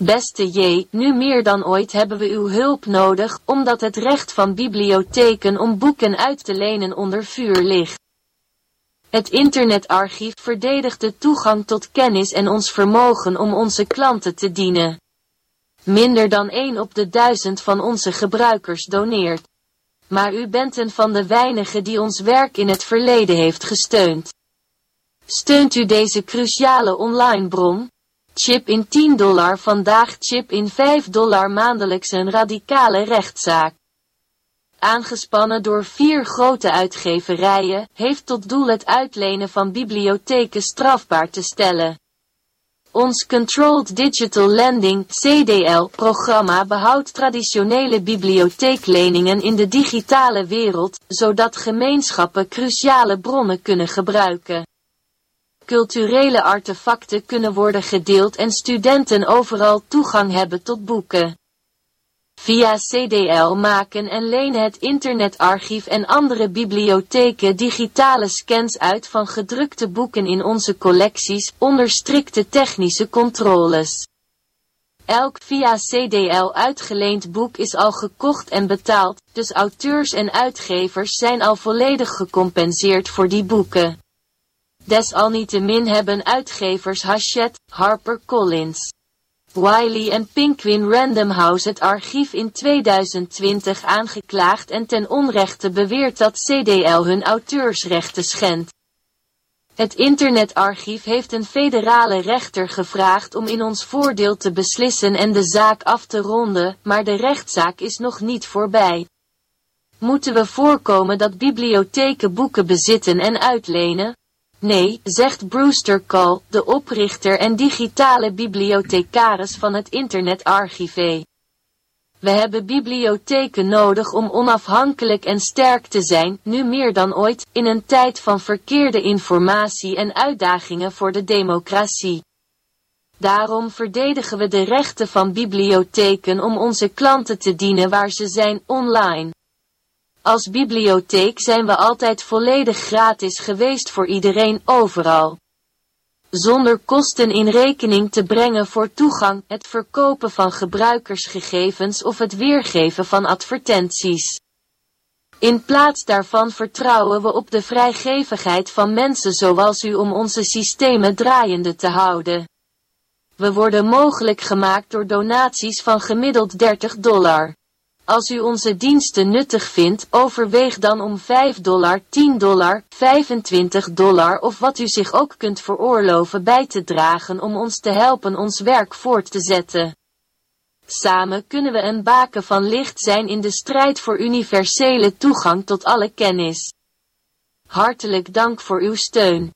Beste J, nu meer dan ooit hebben we uw hulp nodig, omdat het recht van bibliotheken om boeken uit te lenen onder vuur ligt. Het internetarchief verdedigt de toegang tot kennis en ons vermogen om onze klanten te dienen. Minder dan 1 op de duizend van onze gebruikers doneert. Maar u bent een van de weinigen die ons werk in het verleden heeft gesteund. Steunt u deze cruciale online bron? Chip in 10 dollar vandaag chip in 5 dollar maandelijks een radicale rechtszaak. Aangespannen door vier grote uitgeverijen, heeft tot doel het uitlenen van bibliotheken strafbaar te stellen. Ons Controlled Digital Lending CDL-programma behoudt traditionele bibliotheekleningen in de digitale wereld, zodat gemeenschappen cruciale bronnen kunnen gebruiken. Culturele artefacten kunnen worden gedeeld en studenten overal toegang hebben tot boeken. Via CDL maken en lenen het internetarchief en andere bibliotheken digitale scans uit van gedrukte boeken in onze collecties, onder strikte technische controles. Elk via CDL uitgeleend boek is al gekocht en betaald, dus auteurs en uitgevers zijn al volledig gecompenseerd voor die boeken. Desalniettemin hebben uitgevers Hachette, HarperCollins, Wiley en Penguin Random House het archief in 2020 aangeklaagd en ten onrechte beweerd dat CDL hun auteursrechten schendt. Het internetarchief heeft een federale rechter gevraagd om in ons voordeel te beslissen en de zaak af te ronden, maar de rechtszaak is nog niet voorbij. Moeten we voorkomen dat bibliotheken boeken bezitten en uitlenen? Nee, zegt Brewster Call, de oprichter en digitale bibliothecaris van het Internet Archive. We hebben bibliotheken nodig om onafhankelijk en sterk te zijn, nu meer dan ooit, in een tijd van verkeerde informatie en uitdagingen voor de democratie. Daarom verdedigen we de rechten van bibliotheken om onze klanten te dienen waar ze zijn online. Als bibliotheek zijn we altijd volledig gratis geweest voor iedereen overal. Zonder kosten in rekening te brengen voor toegang, het verkopen van gebruikersgegevens of het weergeven van advertenties. In plaats daarvan vertrouwen we op de vrijgevigheid van mensen zoals u om onze systemen draaiende te houden. We worden mogelijk gemaakt door donaties van gemiddeld 30 dollar. Als u onze diensten nuttig vindt, overweeg dan om 5 dollar, 10 dollar, 25 dollar of wat u zich ook kunt veroorloven bij te dragen om ons te helpen ons werk voort te zetten. Samen kunnen we een baken van licht zijn in de strijd voor universele toegang tot alle kennis. Hartelijk dank voor uw steun.